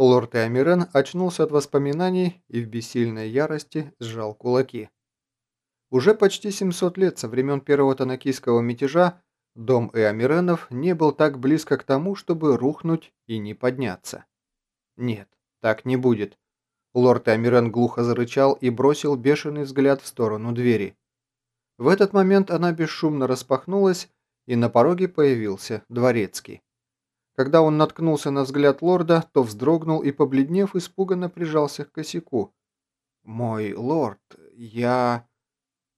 Лорд Эамирен очнулся от воспоминаний и в бессильной ярости сжал кулаки. Уже почти 700 лет со времен первого танакийского мятежа дом Эамиренов не был так близко к тому, чтобы рухнуть и не подняться. Нет, так не будет. Лорд Эамирен глухо зарычал и бросил бешеный взгляд в сторону двери. В этот момент она бесшумно распахнулась, и на пороге появился дворецкий. Когда он наткнулся на взгляд лорда, то вздрогнул и, побледнев, испуганно прижался к косяку. «Мой лорд, я...»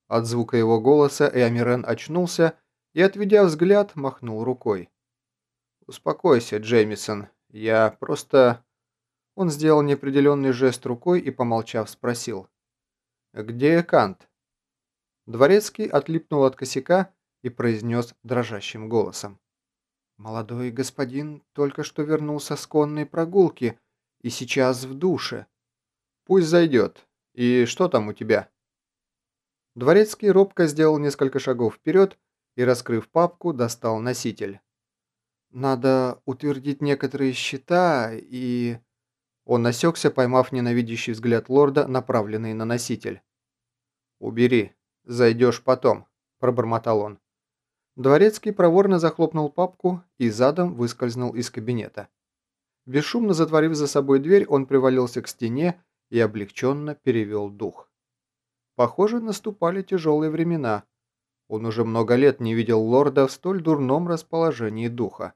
От звука его голоса Эамирен очнулся и, отведя взгляд, махнул рукой. «Успокойся, Джеймисон, я просто...» Он сделал неопределенный жест рукой и, помолчав, спросил. «Где Кант?» Дворецкий отлипнул от косяка и произнес дрожащим голосом. «Молодой господин только что вернулся с конной прогулки и сейчас в душе. Пусть зайдет. И что там у тебя?» Дворецкий робко сделал несколько шагов вперед и, раскрыв папку, достал носитель. «Надо утвердить некоторые счета и...» Он насекся, поймав ненавидящий взгляд лорда, направленный на носитель. «Убери. Зайдешь потом», – пробормотал он. Дворецкий проворно захлопнул папку и задом выскользнул из кабинета. Бесшумно затворив за собой дверь, он привалился к стене и облегченно перевел дух. Похоже, наступали тяжелые времена. Он уже много лет не видел лорда в столь дурном расположении духа.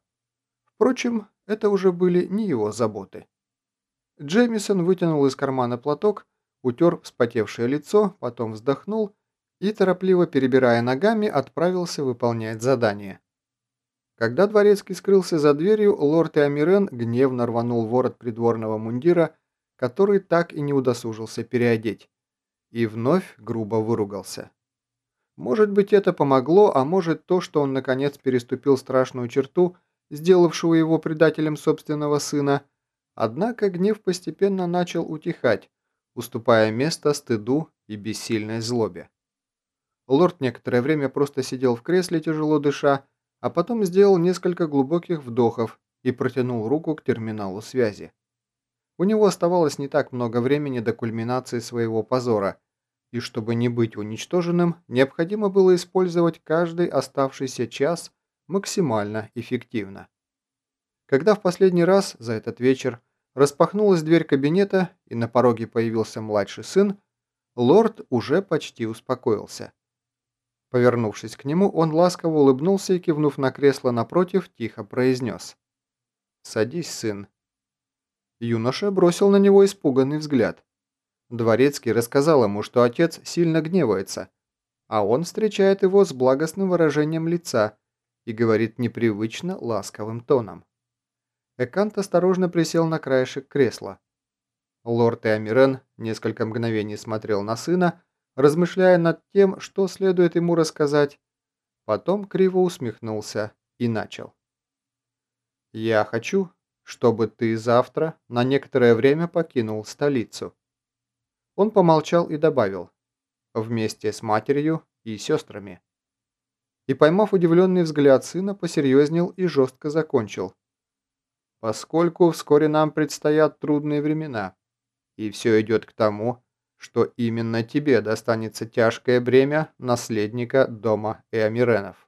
Впрочем, это уже были не его заботы. Джеймисон вытянул из кармана платок, утер вспотевшее лицо, потом вздохнул и, торопливо перебирая ногами, отправился выполнять задание. Когда дворецкий скрылся за дверью, лорд Иомирен гневно рванул ворот придворного мундира, который так и не удосужился переодеть, и вновь грубо выругался. Может быть, это помогло, а может то, что он наконец переступил страшную черту, сделавшую его предателем собственного сына, однако гнев постепенно начал утихать, уступая место стыду и бессильной злобе. Лорд некоторое время просто сидел в кресле, тяжело дыша, а потом сделал несколько глубоких вдохов и протянул руку к терминалу связи. У него оставалось не так много времени до кульминации своего позора, и чтобы не быть уничтоженным, необходимо было использовать каждый оставшийся час максимально эффективно. Когда в последний раз за этот вечер распахнулась дверь кабинета и на пороге появился младший сын, лорд уже почти успокоился. Повернувшись к нему, он ласково улыбнулся и, кивнув на кресло напротив, тихо произнес. «Садись, сын». Юноша бросил на него испуганный взгляд. Дворецкий рассказал ему, что отец сильно гневается, а он встречает его с благостным выражением лица и говорит непривычно ласковым тоном. Экант осторожно присел на краешек кресла. Лорд Эамирен несколько мгновений смотрел на сына, размышляя над тем, что следует ему рассказать. Потом криво усмехнулся и начал. «Я хочу, чтобы ты завтра на некоторое время покинул столицу». Он помолчал и добавил «вместе с матерью и сестрами». И, поймав удивленный взгляд сына, посерьезнел и жестко закончил. «Поскольку вскоре нам предстоят трудные времена, и все идет к тому, что именно тебе достанется тяжкое бремя наследника дома Эамиренов.